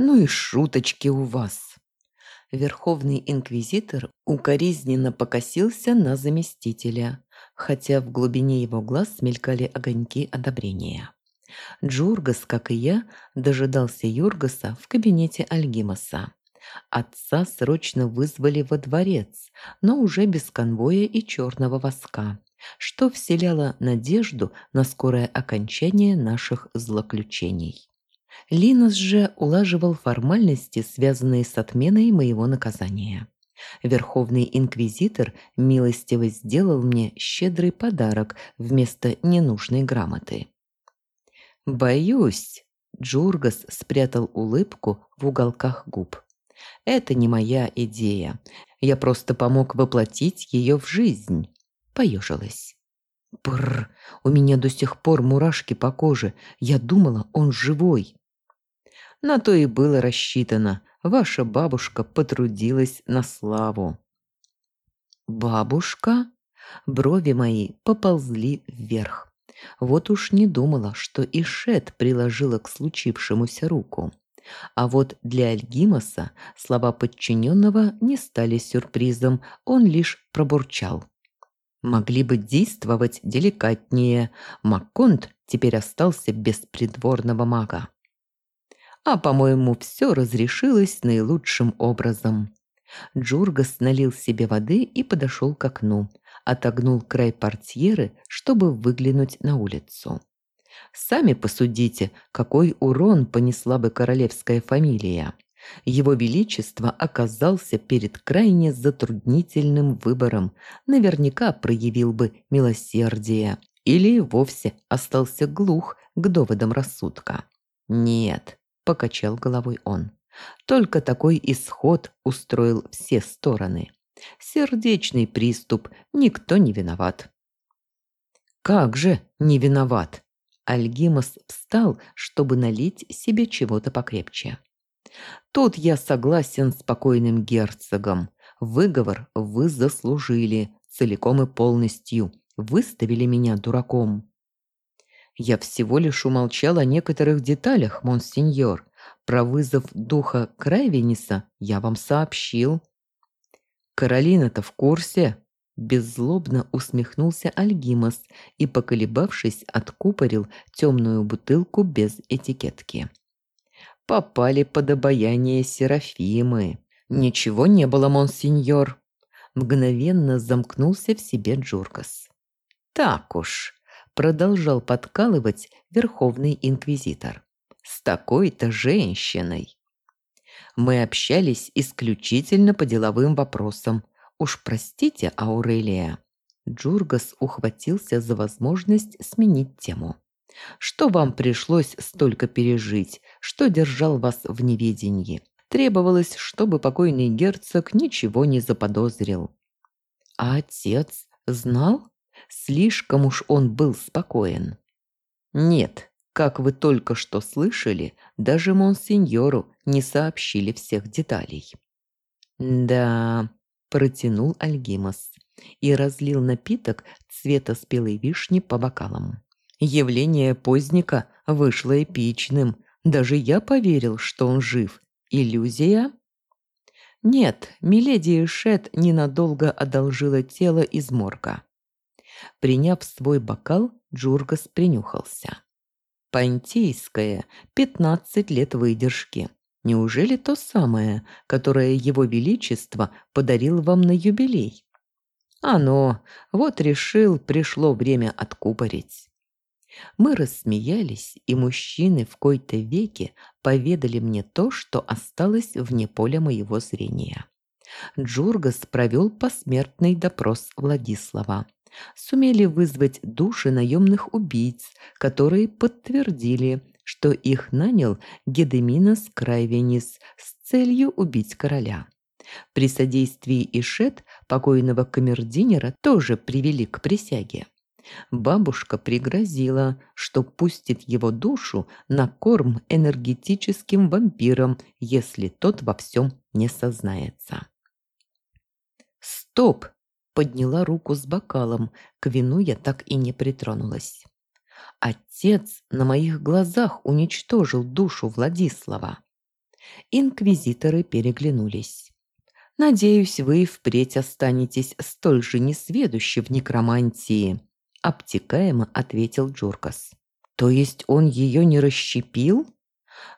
Ну и шуточки у вас. Верховный инквизитор укоризненно покосился на заместителя, хотя в глубине его глаз смелькали огоньки одобрения. Джургас, как и я, дожидался Юргаса в кабинете Альгимаса. Отца срочно вызвали во дворец, но уже без конвоя и черного воска, что вселяло надежду на скорое окончание наших злоключений. Линос же улаживал формальности, связанные с отменой моего наказания. Верховный инквизитор милостиво сделал мне щедрый подарок вместо ненужной грамоты. «Боюсь», – Джургас спрятал улыбку в уголках губ. «Это не моя идея. Я просто помог воплотить ее в жизнь». Поежилась. Бррр, у меня до сих пор мурашки по коже. Я думала, он живой. На то и было рассчитано. Ваша бабушка потрудилась на славу. Бабушка? Брови мои поползли вверх. Вот уж не думала, что Ишет приложила к случившемуся руку. А вот для Альгимаса слова подчиненного не стали сюрпризом, он лишь пробурчал. Могли бы действовать деликатнее. Макконт теперь остался без придворного мага. А, по-моему, все разрешилось наилучшим образом. Джургас налил себе воды и подошел к окну, отогнул край портьеры, чтобы выглянуть на улицу. Сами посудите, какой урон понесла бы королевская фамилия. Его Величество оказался перед крайне затруднительным выбором, наверняка проявил бы милосердие или вовсе остался глух к доводам рассудка. Нет, покачал головой он. Только такой исход устроил все стороны. Сердечный приступ, никто не виноват. Как же не виноват? Альгимос встал, чтобы налить себе чего-то покрепче. Тут я согласен с покойным герцогом. Выговор вы заслужили целиком и полностью. Выставили меня дураком. Я всего лишь умолчал о некоторых деталях, монсеньор. Про вызов духа Крайвениса я вам сообщил. Каролина-то в курсе? Беззлобно усмехнулся Альгимас и, поколебавшись, откупорил темную бутылку без этикетки. Попали под обаяние Серафимы. Ничего не было, монсеньор. Мгновенно замкнулся в себе Джуркас. Так уж, продолжал подкалывать Верховный Инквизитор. «С такой-то женщиной!» Мы общались исключительно по деловым вопросам. Уж простите, Аурелия. Джургас ухватился за возможность сменить тему. Что вам пришлось столько пережить? Что держал вас в неведении? Требовалось, чтобы покойный герцог ничего не заподозрил. А отец знал? Слишком уж он был спокоен. Нет, как вы только что слышали, даже монсеньору не сообщили всех деталей. Да, протянул Альгимас и разлил напиток цвета спелой вишни по бокалам. Явление поздника вышло эпичным. Даже я поверил, что он жив. Иллюзия? Нет, миледи Шет ненадолго одолжила тело из морга. Приняв свой бокал, Джургас принюхался. Пантейское, пятнадцать лет выдержки. Неужели то самое, которое его величество подарил вам на юбилей? Оно, вот решил, пришло время откупорить. Мы рассмеялись, и мужчины в кои-то веке поведали мне то, что осталось вне поля моего зрения. Джургас провел посмертный допрос Владислава сумели вызвать души наемных убийц, которые подтвердили, что их нанял Гедеминос Крайвенис с целью убить короля. При содействии Ишет покойного камердинера тоже привели к присяге. Бабушка пригрозила, что пустит его душу на корм энергетическим вампирам, если тот во всем не сознается. «Стоп!» Подняла руку с бокалом, к вину я так и не притронулась. Отец на моих глазах уничтожил душу Владислава. Инквизиторы переглянулись. «Надеюсь, вы впредь останетесь столь же несведущи в некромантии», – обтекаемо ответил Джуркас. «То есть он ее не расщепил?»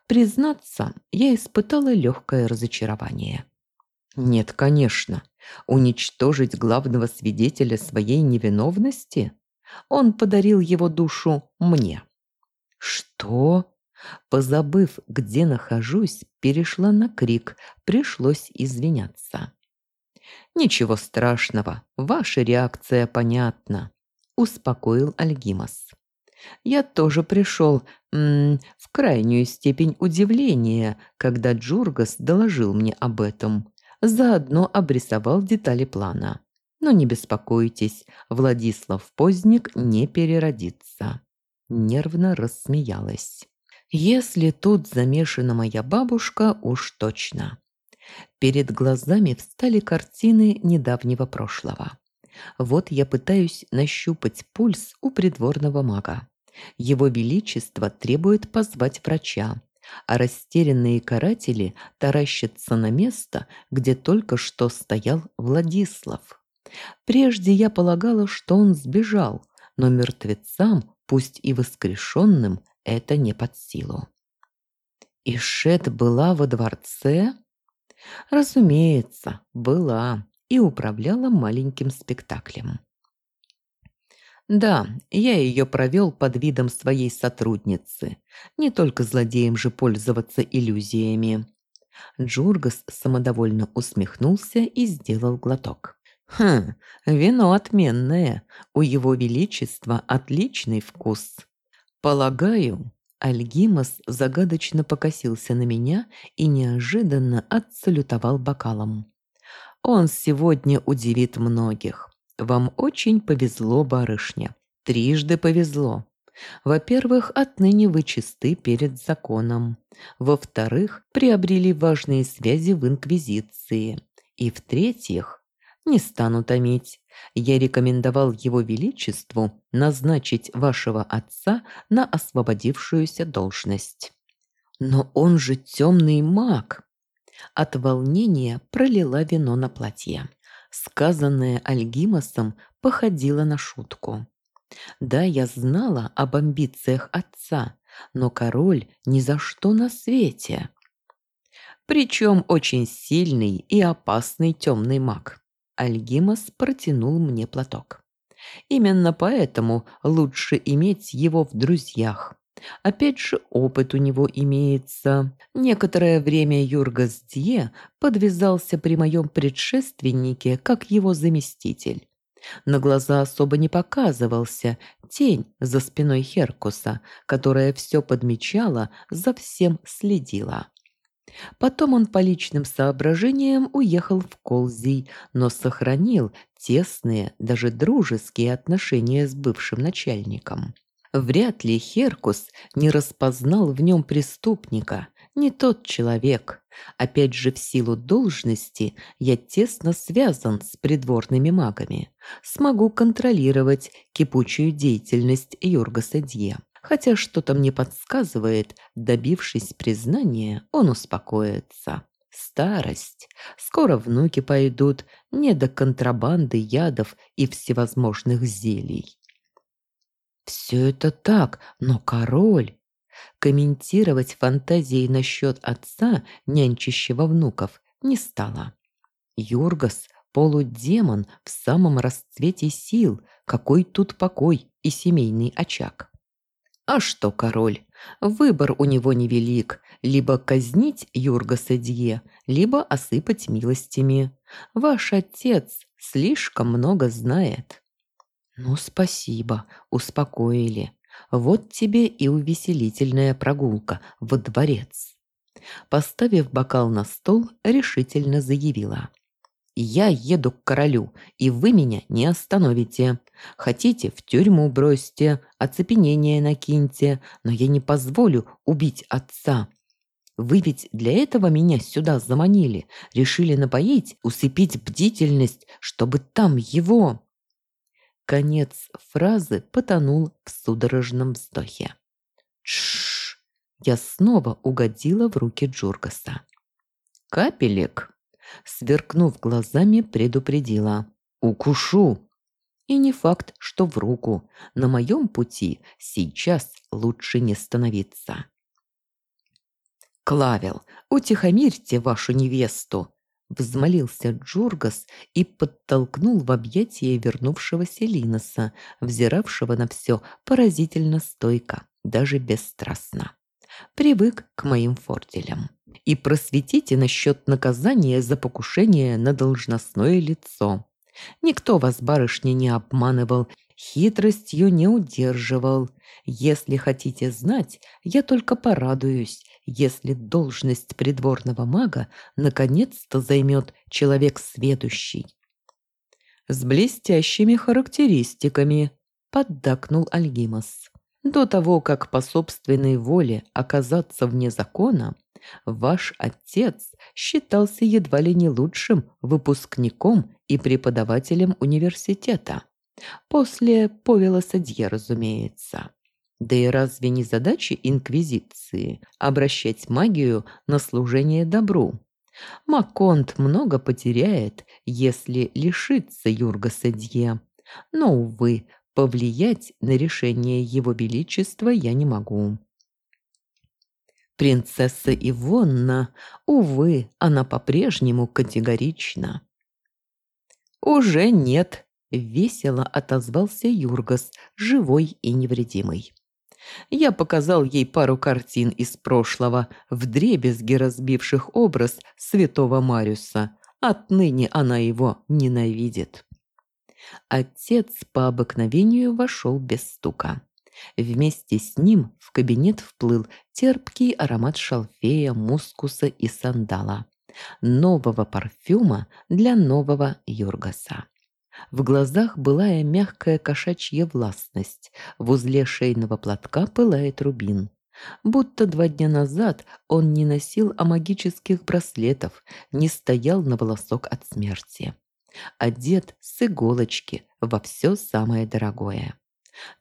Признаться, я испытала легкое разочарование. Нет, конечно. Уничтожить главного свидетеля своей невиновности? Он подарил его душу мне. Что? Позабыв, где нахожусь, перешла на крик, пришлось извиняться. «Ничего страшного, ваша реакция понятна», – успокоил Альгимас. «Я тоже пришел в крайнюю степень удивления, когда Джургас доложил мне об этом заодно обрисовал детали плана. Но не беспокойтесь, Владислав Поздник не переродится. Нервно рассмеялась. Если тут замешана моя бабушка, уж точно. Перед глазами встали картины недавнего прошлого. Вот я пытаюсь нащупать пульс у придворного мага. Его Величество требует позвать врача а растерянные каратели таращатся на место, где только что стоял Владислав. Прежде я полагала, что он сбежал, но мертвецам, пусть и воскрешенным, это не под силу. Ишет была во дворце? Разумеется, была и управляла маленьким спектаклем. Да, я ее провел под видом своей сотрудницы. Не только злодеям же пользоваться иллюзиями. Джургас самодовольно усмехнулся и сделал глоток. «Хм, вино отменное. У его величества отличный вкус. Полагаю...» Альгимас загадочно покосился на меня и неожиданно отсалютовал бокалом. «Он сегодня удивит многих. Вам очень повезло, барышня. Трижды повезло. Во-первых, отныне вы чисты перед законом. Во-вторых, приобрели важные связи в Инквизиции. И в-третьих, не стану томить, я рекомендовал его величеству назначить вашего отца на освободившуюся должность. Но он же темный маг. От волнения пролила вино на платье. Сказанное Альгимасом походило на шутку. Да, я знала об амбициях отца, но король ни за что на свете. Причем очень сильный и опасный темный маг. Альгимас протянул мне платок. Именно поэтому лучше иметь его в друзьях. Опять же, опыт у него имеется. Некоторое время Юргас Дье подвязался при моем предшественнике как его заместитель. На глаза особо не показывался тень за спиной Херкуса, которая все подмечала, за всем следила. Потом он по личным соображениям уехал в Колзий, но сохранил тесные, даже дружеские отношения с бывшим начальником. Вряд ли Херкус не распознал в нем преступника, не тот человек. Опять же, в силу должности я тесно связан с придворными магами. Смогу контролировать кипучую деятельность Юрга Дье. Хотя что-то мне подсказывает, добившись признания, он успокоится. Старость. Скоро внуки пойдут не до контрабанды ядов и всевозможных зелий. Все это так, но король... Комментировать фантазии насчет отца, нянчащего внуков, не стала. Юргас – полудемон в самом расцвете сил, какой тут покой и семейный очаг. А что король? Выбор у него невелик. Либо казнить Юргаса Дье, либо осыпать милостями. Ваш отец слишком много знает. «Ну, спасибо, успокоили. Вот тебе и увеселительная прогулка во дворец». Поставив бокал на стол, решительно заявила. «Я еду к королю, и вы меня не остановите. Хотите, в тюрьму бросьте, оцепенение накиньте, но я не позволю убить отца. Вы ведь для этого меня сюда заманили, решили напоить, усыпить бдительность, чтобы там его...» Конец фразы потонул в судорожном вздохе. Тш! я снова угодила в руки Джургаса. «Капелек!» Сверкнув глазами, предупредила. «Укушу!» И не факт, что в руку. На моем пути сейчас лучше не становиться. «Клавел, утихомирьте вашу невесту!» Взмолился Джургас и подтолкнул в объятия вернувшегося Линоса, взиравшего на все поразительно стойко, даже бесстрастно. Привык к моим форделям. И просветите насчет наказания за покушение на должностное лицо. Никто вас, барышня, не обманывал, хитростью не удерживал. Если хотите знать, я только порадуюсь, если должность придворного мага наконец-то займет человек сведущий. С блестящими характеристиками, поддакнул Альгимас. До того, как по собственной воле оказаться вне закона, ваш отец считался едва ли не лучшим выпускником и преподавателем университета. После Повела Садье, разумеется. Да и разве не задача Инквизиции обращать магию на служение добру? Маконт много потеряет, если лишится Юрга Садье. Но, увы, повлиять на решение Его Величества я не могу. Принцесса Ивонна, увы, она по-прежнему категорична. «Уже нет», — весело отозвался Юргас, живой и невредимый. Я показал ей пару картин из прошлого, вдребезги разбивших образ святого Мариуса. Отныне она его ненавидит. Отец по обыкновению вошел без стука. Вместе с ним в кабинет вплыл терпкий аромат шалфея, мускуса и сандала. Нового парфюма для нового Юргаса. В глазах былая мягкая кошачья властность, в узле шейного платка пылает рубин. Будто два дня назад он не носил амагических браслетов, не стоял на волосок от смерти. Одет с иголочки во все самое дорогое.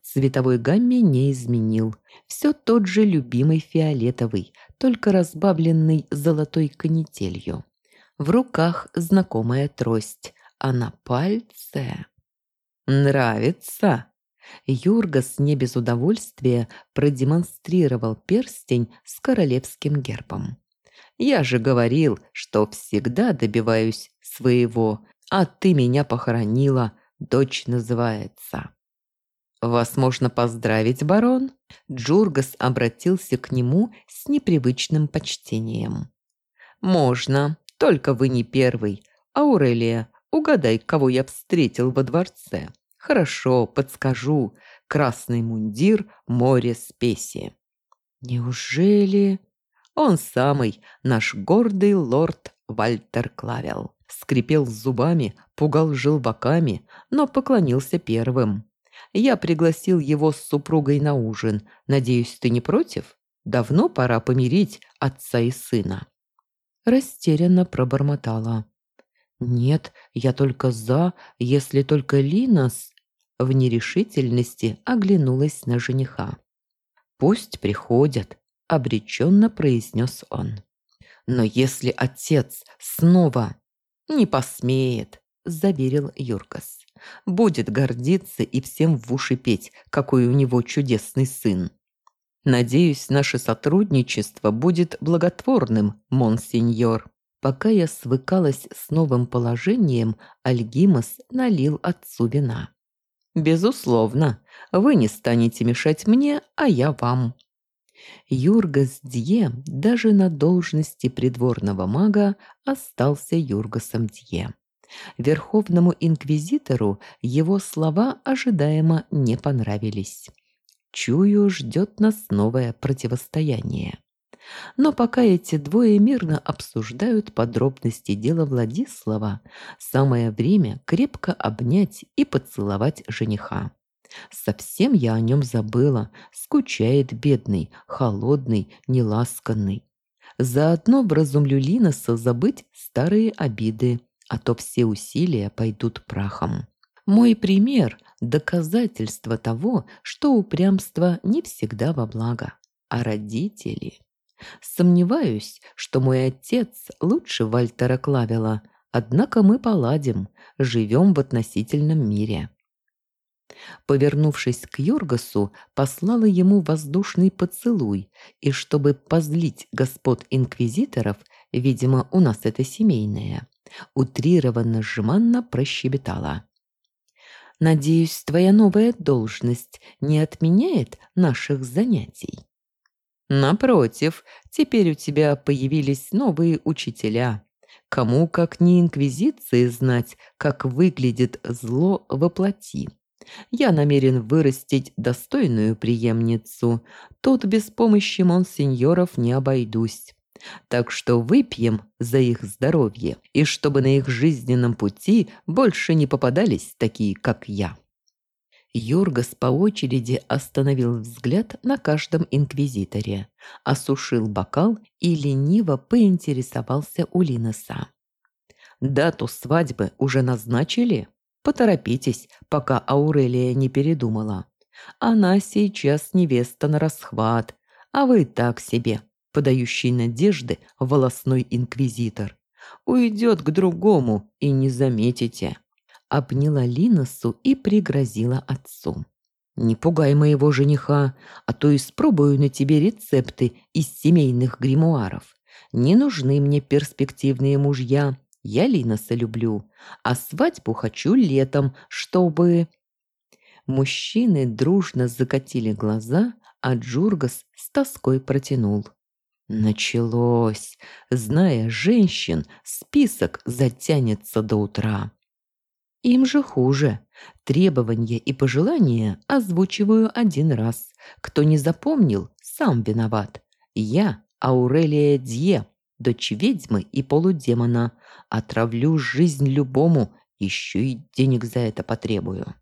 Цветовой гамме не изменил. Все тот же любимый фиолетовый, только разбавленный золотой канителью. В руках знакомая трость, а на пальце... «Нравится!» Юргас не без удовольствия продемонстрировал перстень с королевским гербом. «Я же говорил, что всегда добиваюсь своего, а ты меня похоронила, дочь называется». «Вас можно поздравить, барон?» Джургас обратился к нему с непривычным почтением. «Можно, только вы не первый. Аурелия, Угадай, кого я встретил во дворце. Хорошо, подскажу. Красный мундир, море спеси. Неужели... Он самый, наш гордый лорд Вальтер Клавел. Скрипел зубами, пугал желваками, но поклонился первым. Я пригласил его с супругой на ужин. Надеюсь, ты не против? Давно пора помирить отца и сына. Растерянно пробормотала. «Нет, я только за, если только Линос...» В нерешительности оглянулась на жениха. «Пусть приходят», — обреченно произнес он. «Но если отец снова...» «Не посмеет», — заверил Юркас. «Будет гордиться и всем в уши петь, какой у него чудесный сын. Надеюсь, наше сотрудничество будет благотворным, монсеньор». Пока я свыкалась с новым положением, Альгимас налил отцу вина. «Безусловно, вы не станете мешать мне, а я вам». Юргас Дье даже на должности придворного мага остался Юргасом Дье. Верховному инквизитору его слова ожидаемо не понравились. Чую, ждет нас новое противостояние. Но пока эти двое мирно обсуждают подробности дела Владислава, самое время крепко обнять и поцеловать жениха. Совсем я о нем забыла, скучает бедный, холодный, неласканный. Заодно вразумлю Линоса забыть старые обиды, а то все усилия пойдут прахом. Мой пример – доказательство того, что упрямство не всегда во благо. А родители... Сомневаюсь, что мой отец лучше Вальтера Клавела, однако мы поладим, живем в относительном мире. Повернувшись к Йоргасу, послала ему воздушный поцелуй, и чтобы позлить господ инквизиторов, видимо, у нас это семейное, утрированно жеманно прощебетала. «Надеюсь, твоя новая должность не отменяет наших занятий?» «Напротив, теперь у тебя появились новые учителя. Кому, как не инквизиции, знать, как выглядит зло воплоти?» Я намерен вырастить достойную преемницу. Тут без помощи монсеньоров не обойдусь. Так что выпьем за их здоровье, и чтобы на их жизненном пути больше не попадались такие, как я». Юргас по очереди остановил взгляд на каждом инквизиторе, осушил бокал и лениво поинтересовался у Линоса. «Дату свадьбы уже назначили?» Поторопитесь, пока Аурелия не передумала. Она сейчас невеста на расхват, а вы так себе, подающий надежды волосной инквизитор. Уйдет к другому и не заметите. Обняла Линосу и пригрозила отцу. «Не пугай моего жениха, а то испробую на тебе рецепты из семейных гримуаров. Не нужны мне перспективные мужья, я Линоса люблю, а свадьбу хочу летом, чтобы...» Мужчины дружно закатили глаза, а Джургас с тоской протянул. Началось. Зная женщин, список затянется до утра. Им же хуже. Требования и пожелания озвучиваю один раз. Кто не запомнил, сам виноват. Я Аурелия Дье, дочь ведьмы и полудемона. Отравлю жизнь любому, еще и денег за это потребую.